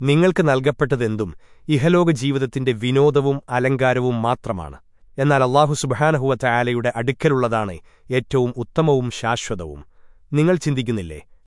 നിങ്ങൾക്ക് നൽകപ്പെട്ടതെന്തും ഇഹലോക ജീവിതത്തിന്റെ വിനോദവും അലങ്കാരവും മാത്രമാണ്. എന്നാൽ അള്ളാഹു സുബഹാനഹുവ ചായാലയുടെ അടുക്കലുള്ളതാണ് ഏറ്റവും ഉത്തമവും ശാശ്വതവും. നിങ്ങൾ ചിന്തിക്കുന്നില്ലേ?